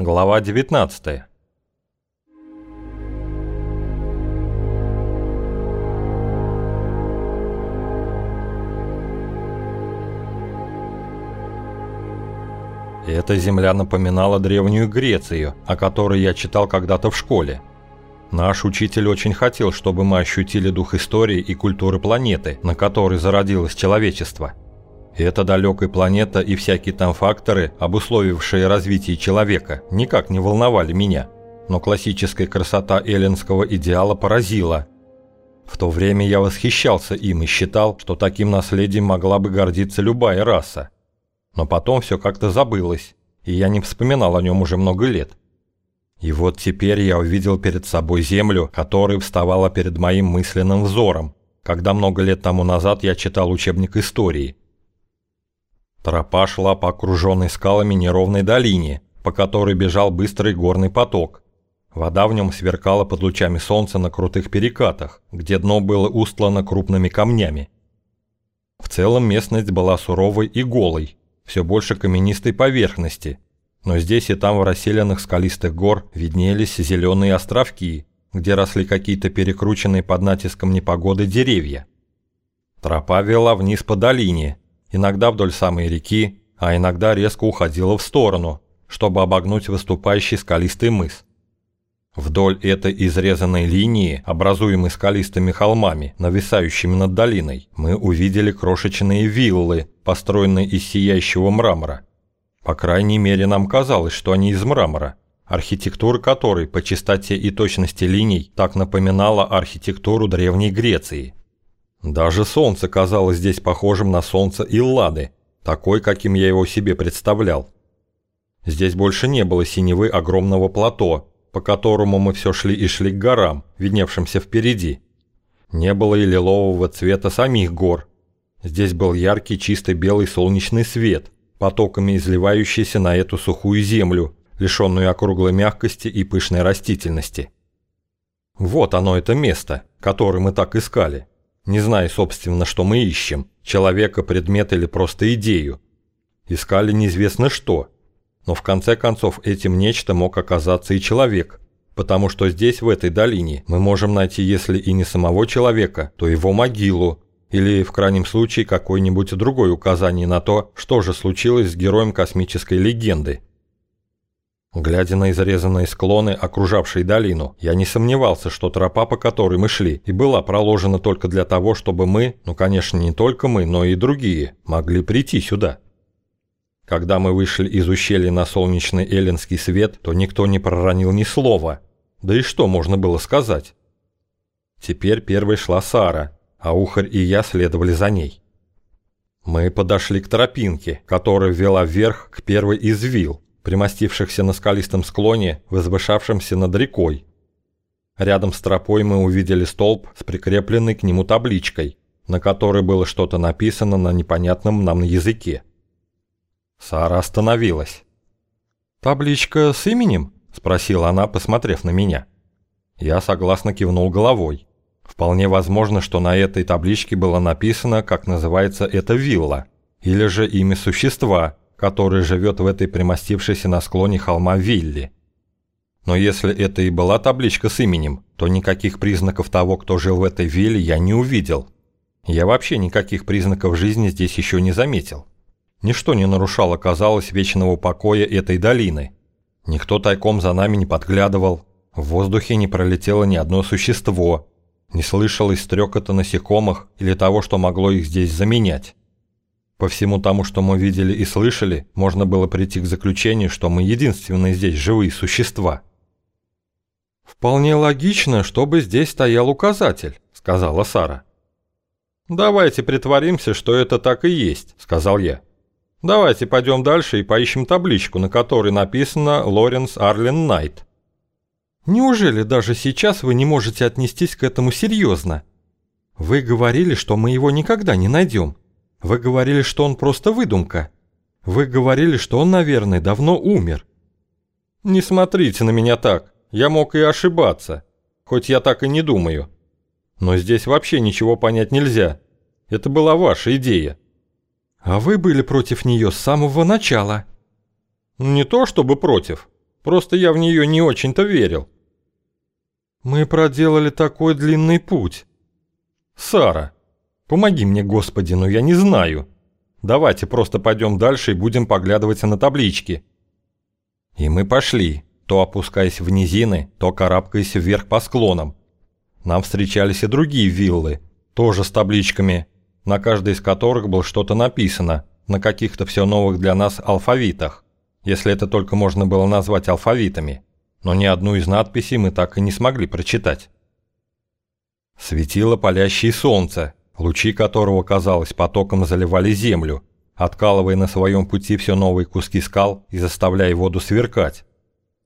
Глава 19 Эта земля напоминала древнюю Грецию, о которой я читал когда-то в школе. Наш учитель очень хотел, чтобы мы ощутили дух истории и культуры планеты, на которой зародилось человечество – эта далекая планета и всякие там факторы, обусловившие развитие человека, никак не волновали меня. Но классическая красота эллинского идеала поразила. В то время я восхищался им и считал, что таким наследием могла бы гордиться любая раса. Но потом все как-то забылось, и я не вспоминал о нем уже много лет. И вот теперь я увидел перед собой Землю, которая вставала перед моим мысленным взором, когда много лет тому назад я читал учебник истории – Тропа шла по окруженной скалами неровной долине, по которой бежал быстрый горный поток. Вода в нем сверкала под лучами солнца на крутых перекатах, где дно было устлано крупными камнями. В целом местность была суровой и голой, все больше каменистой поверхности, но здесь и там в расселенных скалистых гор виднелись зеленые островки, где росли какие-то перекрученные под натиском непогоды деревья. Тропа вела вниз по долине, иногда вдоль самой реки, а иногда резко уходила в сторону, чтобы обогнуть выступающий скалистый мыс. Вдоль этой изрезанной линии, образуемой скалистыми холмами, нависающими над долиной, мы увидели крошечные виллы, построенные из сияющего мрамора. По крайней мере, нам казалось, что они из мрамора, архитектура которой по чистоте и точности линий так напоминала архитектуру Древней Греции. Даже солнце казалось здесь похожим на солнце Иллады, такой, каким я его себе представлял. Здесь больше не было синевы огромного плато, по которому мы все шли и шли к горам, видневшимся впереди. Не было и лилового цвета самих гор. Здесь был яркий чистый белый солнечный свет, потоками изливающийся на эту сухую землю, лишенную округлой мягкости и пышной растительности. Вот оно это место, которое мы так искали не зная, собственно, что мы ищем, человека, предмет или просто идею. Искали неизвестно что, но в конце концов этим нечто мог оказаться и человек, потому что здесь, в этой долине, мы можем найти, если и не самого человека, то его могилу, или, в крайнем случае, какое-нибудь другое указание на то, что же случилось с героем космической легенды. Глядя на изрезанные склоны, окружавшие долину, я не сомневался, что тропа, по которой мы шли, и была проложена только для того, чтобы мы, ну конечно не только мы, но и другие, могли прийти сюда. Когда мы вышли из ущелья на солнечный эллинский свет, то никто не проронил ни слова. Да и что можно было сказать? Теперь первой шла Сара, а Ухарь и я следовали за ней. Мы подошли к тропинке, которая вела вверх к первой из вил, примостившихся на скалистом склоне, возвышавшемся над рекой. Рядом с тропой мы увидели столб с прикрепленной к нему табличкой, на которой было что-то написано на непонятном нам языке. Сара остановилась. «Табличка с именем?» – спросила она, посмотрев на меня. Я согласно кивнул головой. Вполне возможно, что на этой табличке было написано, как называется эта вилла, или же имя существа, который живет в этой примостившейся на склоне холма вилле. Но если это и была табличка с именем, то никаких признаков того, кто жил в этой вилле, я не увидел. Я вообще никаких признаков жизни здесь еще не заметил. Ничто не нарушало, казалось, вечного покоя этой долины. Никто тайком за нами не подглядывал, в воздухе не пролетело ни одно существо, не слышалось стрекота насекомых или того, что могло их здесь заменять. По всему тому, что мы видели и слышали, можно было прийти к заключению, что мы единственные здесь живые существа. «Вполне логично, чтобы здесь стоял указатель», — сказала Сара. «Давайте притворимся, что это так и есть», — сказал я. «Давайте пойдем дальше и поищем табличку, на которой написано «Лоренс Арлен Найт». «Неужели даже сейчас вы не можете отнестись к этому серьезно? Вы говорили, что мы его никогда не найдем». Вы говорили, что он просто выдумка. Вы говорили, что он, наверное, давно умер. Не смотрите на меня так. Я мог и ошибаться. Хоть я так и не думаю. Но здесь вообще ничего понять нельзя. Это была ваша идея. А вы были против нее с самого начала. Не то чтобы против. Просто я в нее не очень-то верил. Мы проделали такой длинный путь. Сара, помоги мне, Господи, но я не знаю. Давайте просто пойдем дальше и будем поглядывать на таблички. И мы пошли, то опускаясь в низины, то карабкаясь вверх по склонам. Нам встречались и другие виллы, тоже с табличками, на каждой из которых было что-то написано, на каких-то все новых для нас алфавитах, если это только можно было назвать алфавитами, но ни одну из надписей мы так и не смогли прочитать. Светило палящее солнце, лучи которого, казалось, потоком заливали землю, откалывая на своем пути все новые куски скал и заставляя воду сверкать.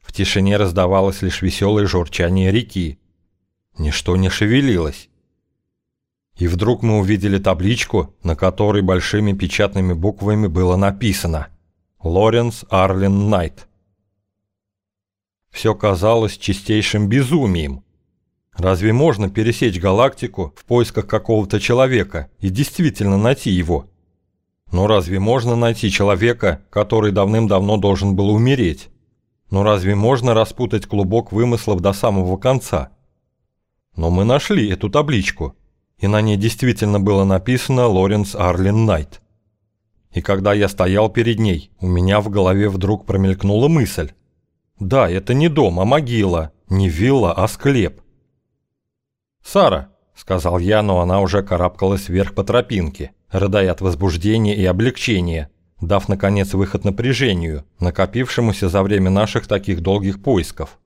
В тишине раздавалось лишь веселое журчание реки. Ничто не шевелилось. И вдруг мы увидели табличку, на которой большими печатными буквами было написано «Лоренс Арлин Найт». Все казалось чистейшим безумием. Разве можно пересечь галактику в поисках какого-то человека и действительно найти его? Но разве можно найти человека, который давным-давно должен был умереть? Но разве можно распутать клубок вымыслов до самого конца? Но мы нашли эту табличку, и на ней действительно было написано «Лоренс Арлин Найт». И когда я стоял перед ней, у меня в голове вдруг промелькнула мысль. Да, это не дом, а могила, не вилла, а склеп. «Сара», — сказал я, но она уже карабкалась вверх по тропинке, рыдая от возбуждения и облегчения, дав, наконец, выход напряжению, накопившемуся за время наших таких долгих поисков.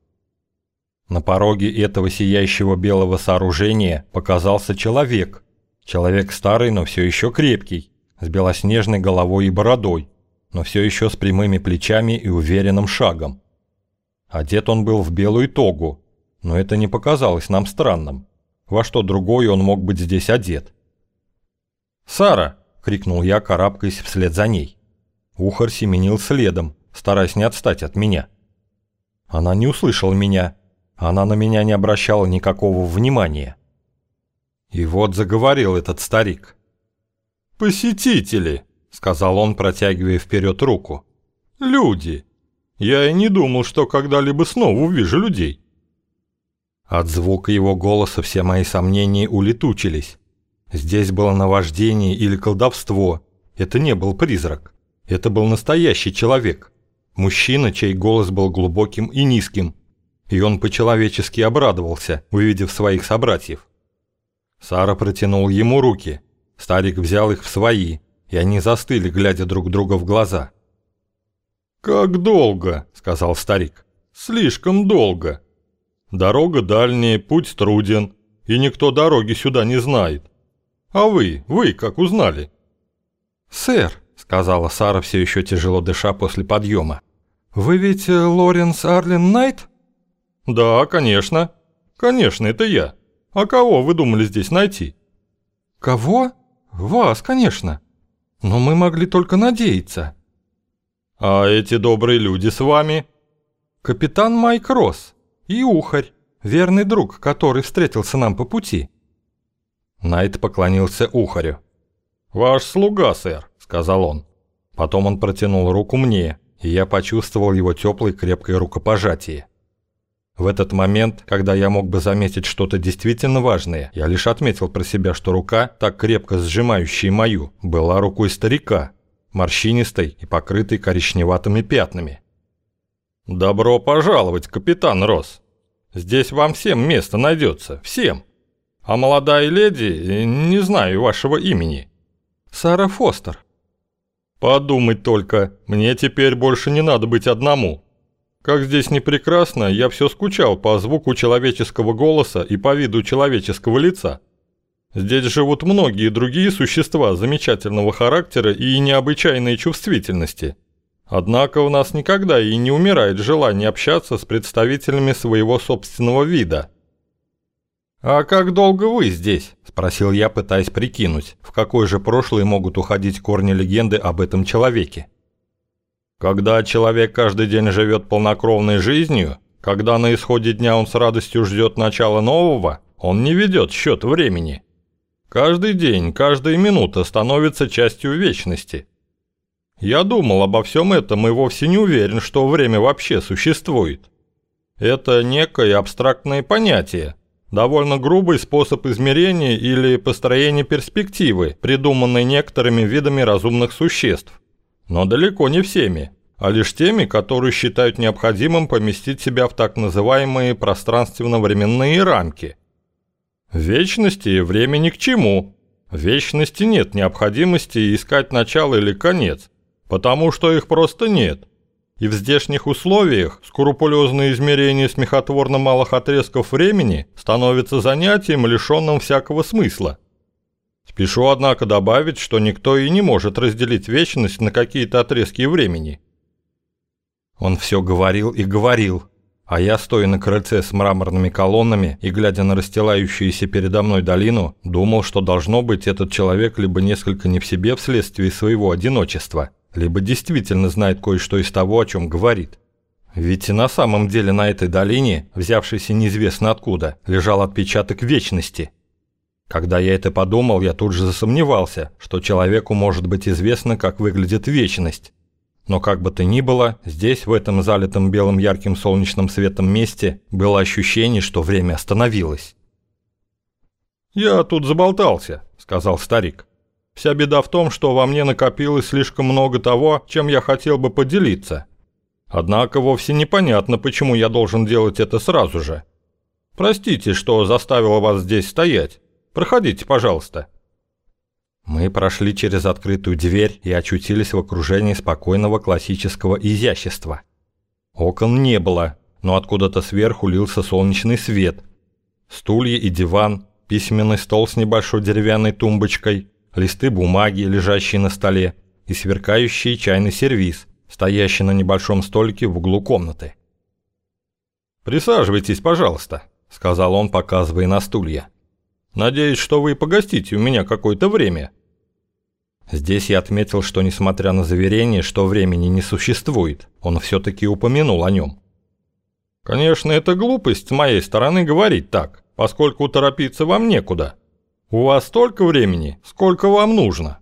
На пороге этого сияющего белого сооружения показался человек. Человек старый, но все еще крепкий, с белоснежной головой и бородой, но все еще с прямыми плечами и уверенным шагом. Одет он был в белую тогу, но это не показалось нам странным. Во что другое он мог быть здесь одет? «Сара!» — крикнул я, карабкаясь вслед за ней. Ухарь семенил следом, стараясь не отстать от меня. Она не услышала меня. Она на меня не обращала никакого внимания. И вот заговорил этот старик. «Посетители!» — сказал он, протягивая вперед руку. «Люди! Я и не думал, что когда-либо снова увижу людей. От звука его голоса все мои сомнения улетучились. Здесь было наваждение или колдовство. Это не был призрак. Это был настоящий человек. Мужчина, чей голос был глубоким и низким. И он по-человечески обрадовался, увидев своих собратьев. Сара протянул ему руки. Старик взял их в свои, и они застыли, глядя друг друга в глаза. «Как долго?» – сказал старик. «Слишком долго». Дорога дальняя, путь труден, и никто дороги сюда не знает. А вы, вы как узнали?» «Сэр», — сказала Сара, все еще тяжело дыша после подъема, «вы ведь э, Лоренс Арлен Найт?» «Да, конечно. Конечно, это я. А кого вы думали здесь найти?» «Кого? Вас, конечно. Но мы могли только надеяться». «А эти добрые люди с вами?» «Капитан Майк Росс и Ухарь, верный друг, который встретился нам по пути». Найт поклонился Ухарю. «Ваш слуга, сэр», — сказал он. Потом он протянул руку мне, и я почувствовал его теплое крепкое рукопожатие. В этот момент, когда я мог бы заметить что-то действительно важное, я лишь отметил про себя, что рука, так крепко сжимающая мою, была рукой старика, морщинистой и покрытой коричневатыми пятнами. «Добро пожаловать, капитан Росс. Здесь вам всем место найдется, всем. А молодая леди, не знаю вашего имени». «Сара Фостер». «Подумать только, мне теперь больше не надо быть одному. Как здесь не прекрасно, я все скучал по звуку человеческого голоса и по виду человеческого лица. Здесь живут многие другие существа замечательного характера и необычайной чувствительности». Однако у нас никогда и не умирает желание общаться с представителями своего собственного вида. «А как долго вы здесь?» – спросил я, пытаясь прикинуть, в какое же прошлое могут уходить корни легенды об этом человеке. Когда человек каждый день живет полнокровной жизнью, когда на исходе дня он с радостью ждет начала нового, он не ведет счет времени. Каждый день, каждая минута становится частью вечности – Я думал обо всем этом и вовсе не уверен, что время вообще существует. Это некое абстрактное понятие, довольно грубый способ измерения или построения перспективы, придуманный некоторыми видами разумных существ. Но далеко не всеми, а лишь теми, которые считают необходимым поместить себя в так называемые пространственно-временные рамки. Вечности время ни к чему. Вечности нет необходимости искать начало или конец – Потому что их просто нет. И в здешних условиях скрупулезное измерение смехотворно малых отрезков времени становится занятием, лишенным всякого смысла. Спешу, однако, добавить, что никто и не может разделить вечность на какие-то отрезки времени. Он все говорил и говорил, а я, стоя на крыльце с мраморными колоннами и глядя на расстилающуюся передо мной долину, думал, что должно быть этот человек либо несколько не в себе вследствие своего одиночества, либо действительно знает кое-что из того, о чем говорит. Ведь и на самом деле на этой долине, взявшейся неизвестно откуда, лежал отпечаток вечности. Когда я это подумал, я тут же засомневался, что человеку может быть известно, как выглядит вечность. Но как бы то ни было, здесь, в этом залитом белым ярким солнечным светом месте, было ощущение, что время остановилось. «Я тут заболтался», — сказал старик. Вся беда в том, что во мне накопилось слишком много того, чем я хотел бы поделиться. Однако вовсе непонятно, почему я должен делать это сразу же. Простите, что заставила вас здесь стоять. Проходите, пожалуйста». Мы прошли через открытую дверь и очутились в окружении спокойного классического изящества. Окон не было, но откуда-то сверху лился солнечный свет. Стулья и диван, письменный стол с небольшой деревянной тумбочкой – листы бумаги, лежащие на столе, и сверкающий чайный сервиз, стоящий на небольшом столике в углу комнаты. «Присаживайтесь, пожалуйста», — сказал он, показывая на стулья. «Надеюсь, что вы погостите у меня какое-то время». Здесь я отметил, что несмотря на заверение, что времени не существует, он все-таки упомянул о нем. «Конечно, это глупость с моей стороны говорить так, поскольку торопиться вам некуда», у вас столько времени, сколько вам нужно.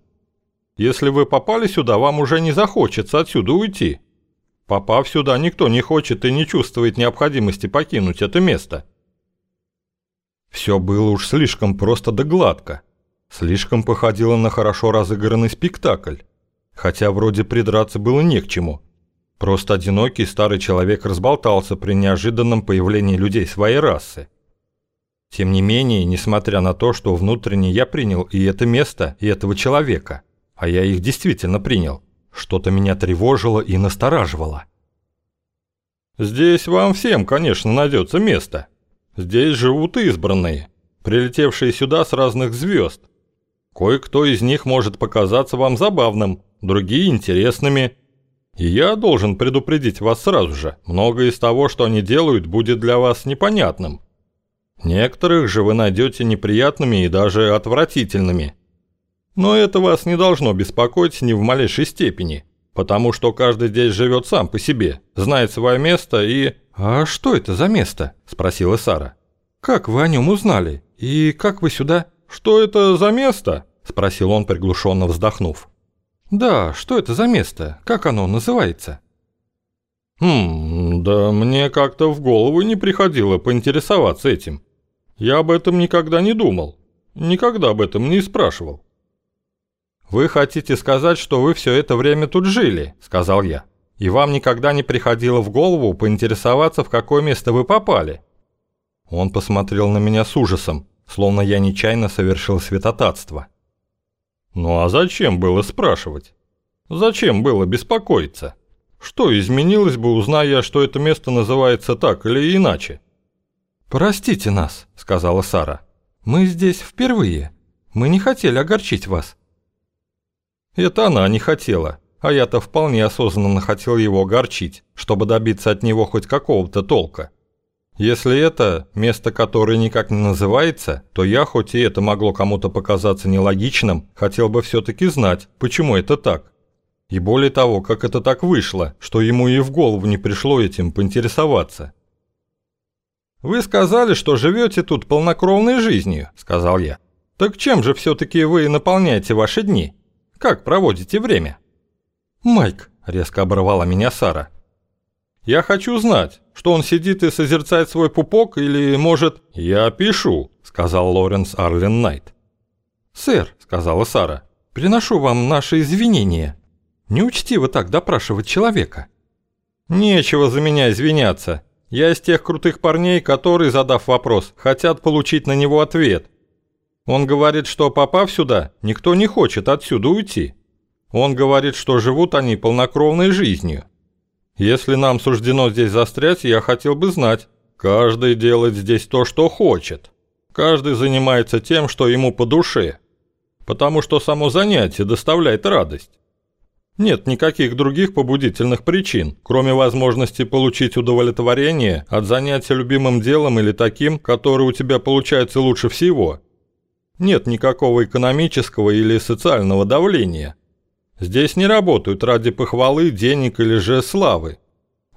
Если вы попали сюда, вам уже не захочется отсюда уйти. Попав сюда, никто не хочет и не чувствует необходимости покинуть это место. Все было уж слишком просто да гладко. Слишком походило на хорошо разыгранный спектакль. Хотя вроде придраться было не к чему. Просто одинокий старый человек разболтался при неожиданном появлении людей своей расы. Тем не менее, несмотря на то, что внутренне я принял и это место, и этого человека, а я их действительно принял, что-то меня тревожило и настораживало. «Здесь вам всем, конечно, найдется место. Здесь живут избранные, прилетевшие сюда с разных звезд. Кое-кто из них может показаться вам забавным, другие интересными. И я должен предупредить вас сразу же, многое из того, что они делают, будет для вас непонятным. Некоторых же вы найдете неприятными и даже отвратительными. Но это вас не должно беспокоить ни в малейшей степени, потому что каждый здесь живет сам по себе, знает свое место и... «А что это за место?» – спросила Сара. «Как вы о нем узнали? И как вы сюда?» «Что это за место?» – спросил он, приглушенно вздохнув. «Да, что это за место? Как оно называется?» «Хм, да мне как-то в голову не приходило поинтересоваться этим. Я об этом никогда не думал. Никогда об этом не спрашивал. «Вы хотите сказать, что вы все это время тут жили?» – сказал я. «И вам никогда не приходило в голову поинтересоваться, в какое место вы попали?» Он посмотрел на меня с ужасом, словно я нечаянно совершил святотатство. «Ну а зачем было спрашивать? Зачем было беспокоиться? Что изменилось бы, узная, что это место называется так или иначе?» «Простите нас», — сказала Сара. «Мы здесь впервые. Мы не хотели огорчить вас». Это она не хотела, а я-то вполне осознанно хотел его огорчить, чтобы добиться от него хоть какого-то толка. Если это место, которое никак не называется, то я, хоть и это могло кому-то показаться нелогичным, хотел бы все-таки знать, почему это так. И более того, как это так вышло, что ему и в голову не пришло этим поинтересоваться. «Вы сказали, что живете тут полнокровной жизнью», – сказал я. «Так чем же все-таки вы наполняете ваши дни? Как проводите время?» «Майк», — резко оборвала меня Сара. «Я хочу знать, что он сидит и созерцает свой пупок, или, может...» «Я пишу», — сказал Лоренс Арлен Найт. «Сэр», — сказала Сара, — «приношу вам наши извинения. Не учти вы так допрашивать человека». «Нечего за меня извиняться. Я из тех крутых парней, которые, задав вопрос, хотят получить на него ответ. Он говорит, что попав сюда, никто не хочет отсюда уйти. Он говорит, что живут они полнокровной жизнью. Если нам суждено здесь застрять, я хотел бы знать. Каждый делает здесь то, что хочет. Каждый занимается тем, что ему по душе. Потому что само занятие доставляет радость. Нет никаких других побудительных причин, кроме возможности получить удовлетворение от занятия любимым делом или таким, которое у тебя получается лучше всего. Нет никакого экономического или социального давления. Здесь не работают ради похвалы, денег или же славы.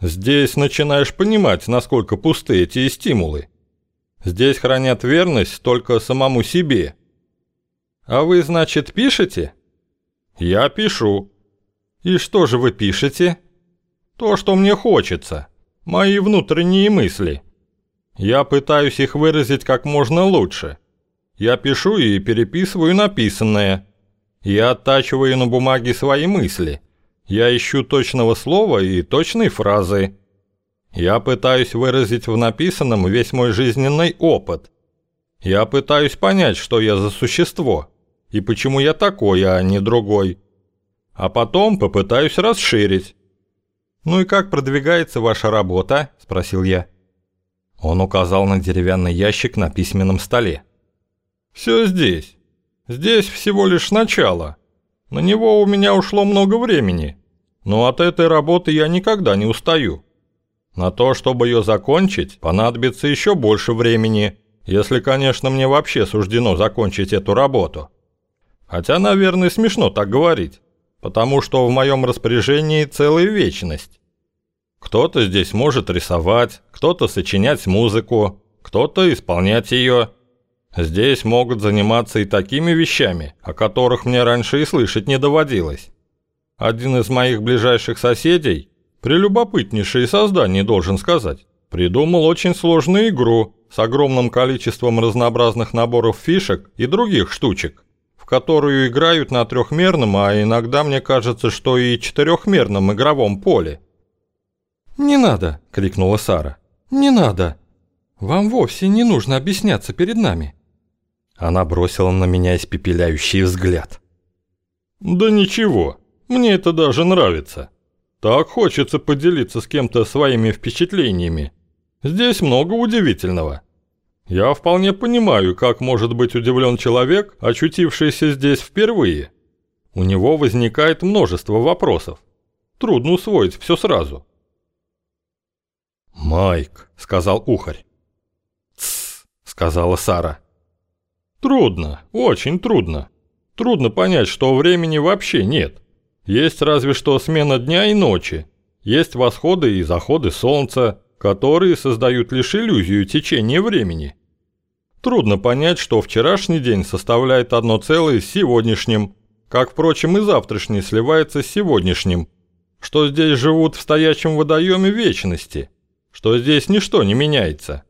Здесь начинаешь понимать, насколько пусты эти стимулы. Здесь хранят верность только самому себе. А вы, значит, пишете? Я пишу. «И что же вы пишете?» «То, что мне хочется. Мои внутренние мысли. Я пытаюсь их выразить как можно лучше. Я пишу и переписываю написанное. Я оттачиваю на бумаге свои мысли. Я ищу точного слова и точной фразы. Я пытаюсь выразить в написанном весь мой жизненный опыт. Я пытаюсь понять, что я за существо, и почему я такой, а не другой» а потом попытаюсь расширить. «Ну и как продвигается ваша работа?» – спросил я. Он указал на деревянный ящик на письменном столе. «Все здесь. Здесь всего лишь начало. На него у меня ушло много времени, но от этой работы я никогда не устаю. На то, чтобы ее закончить, понадобится еще больше времени, если, конечно, мне вообще суждено закончить эту работу. Хотя, наверное, смешно так говорить потому что в моем распоряжении целая вечность. Кто-то здесь может рисовать, кто-то сочинять музыку, кто-то исполнять ее. Здесь могут заниматься и такими вещами, о которых мне раньше и слышать не доводилось. Один из моих ближайших соседей, прелюбопытнейшее создание, должен сказать, придумал очень сложную игру с огромным количеством разнообразных наборов фишек и других штучек которую играют на трехмерном, а иногда мне кажется, что и четырехмерном игровом поле. «Не надо!» – крикнула Сара. «Не надо! Вам вовсе не нужно объясняться перед нами!» Она бросила на меня испепеляющий взгляд. «Да ничего, мне это даже нравится. Так хочется поделиться с кем-то своими впечатлениями. Здесь много удивительного». Я вполне понимаю, как может быть удивлен человек, очутившийся здесь впервые. У него возникает множество вопросов. Трудно усвоить все сразу. «Майк», — сказал Ухарь. «Тссс», — сказала Сара. «Трудно, очень трудно. Трудно понять, что времени вообще нет. Есть разве что смена дня и ночи. Есть восходы и заходы солнца, которые создают лишь иллюзию течения времени. Трудно понять, что вчерашний день составляет одно целое с сегодняшним, как, впрочем, и завтрашний сливается с сегодняшним, что здесь живут в стоячем водоеме вечности, что здесь ничто не меняется.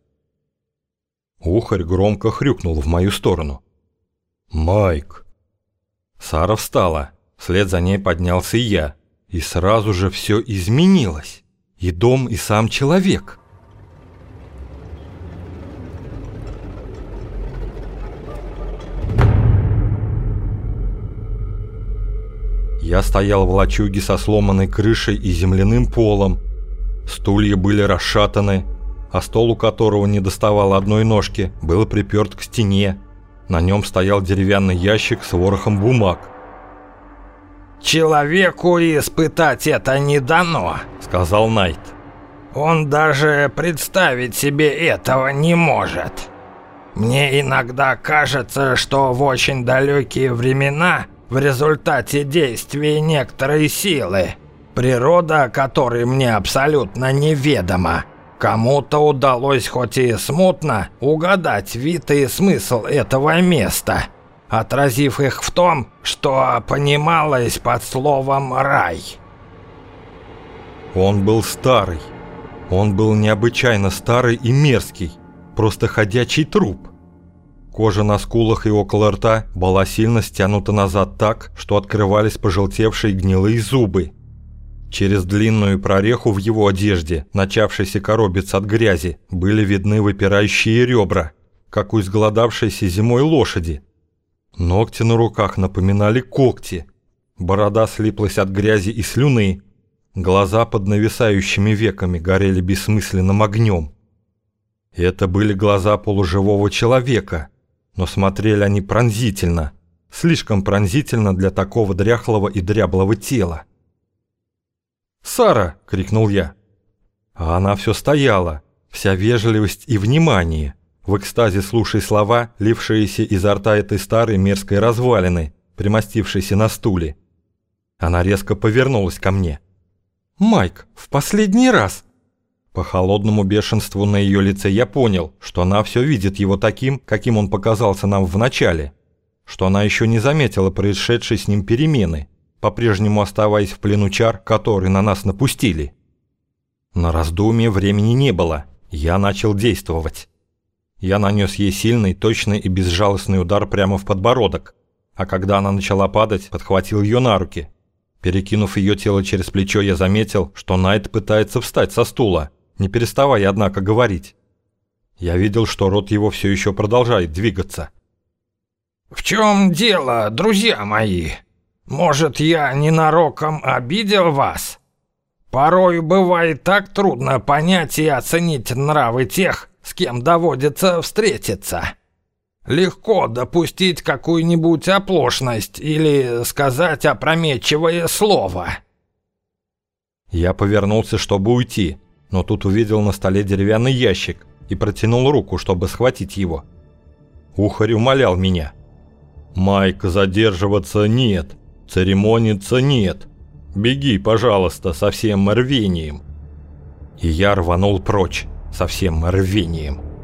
Ухарь громко хрюкнул в мою сторону. «Майк!» Сара встала, вслед за ней поднялся и я, и сразу же все изменилось. И дом, и сам человек – Я стоял в лачуге со сломанной крышей и земляным полом. Стулья были расшатаны, а стол, у которого не доставало одной ножки, был приперт к стене. На нем стоял деревянный ящик с ворохом бумаг. «Человеку испытать это не дано», — сказал Найт. «Он даже представить себе этого не может. Мне иногда кажется, что в очень далекие времена в результате действия некоторой силы, природа которой мне абсолютно неведома. Кому-то удалось хоть и смутно угадать вид и смысл этого места, отразив их в том, что понималось под словом «рай». Он был старый. Он был необычайно старый и мерзкий, просто ходячий труп. Кожа на скулах и около рта была сильно стянута назад так, что открывались пожелтевшие гнилые зубы. Через длинную прореху в его одежде, начавшейся коробиться от грязи, были видны выпирающие ребра, как у изголодавшейся зимой лошади. Ногти на руках напоминали когти. Борода слиплась от грязи и слюны, Глаза под нависающими веками горели бессмысленным огнем. Это были глаза полуживого человека, но смотрели они пронзительно, слишком пронзительно для такого дряхлого и дряблого тела. «Сара!» — крикнул я. А она все стояла, вся вежливость и внимание, в экстазе слушая слова, лившиеся изо рта этой старой мерзкой развалины, примостившейся на стуле. Она резко повернулась ко мне. «Майк, в последний раз!» По холодному бешенству на ее лице я понял, что она все видит его таким, каким он показался нам в начале, что она еще не заметила происшедшей с ним перемены, по-прежнему оставаясь в плену чар, которые на нас напустили. На раздумье времени не было, я начал действовать. Я нанес ей сильный, точный и безжалостный удар прямо в подбородок, а когда она начала падать, подхватил ее на руки – Перекинув ее тело через плечо, я заметил, что Найт пытается встать со стула, не переставая, однако, говорить. Я видел, что рот его все еще продолжает двигаться. «В чем дело, друзья мои? Может, я ненароком обидел вас? Порой бывает так трудно понять и оценить нравы тех, с кем доводится встретиться». Легко допустить какую-нибудь оплошность или сказать опрометчивое слово. Я повернулся, чтобы уйти, но тут увидел на столе деревянный ящик и протянул руку, чтобы схватить его. Ухарь умолял меня. «Майк, задерживаться нет, церемониться нет. Беги, пожалуйста, со всем рвением». И я рванул прочь со всем рвением.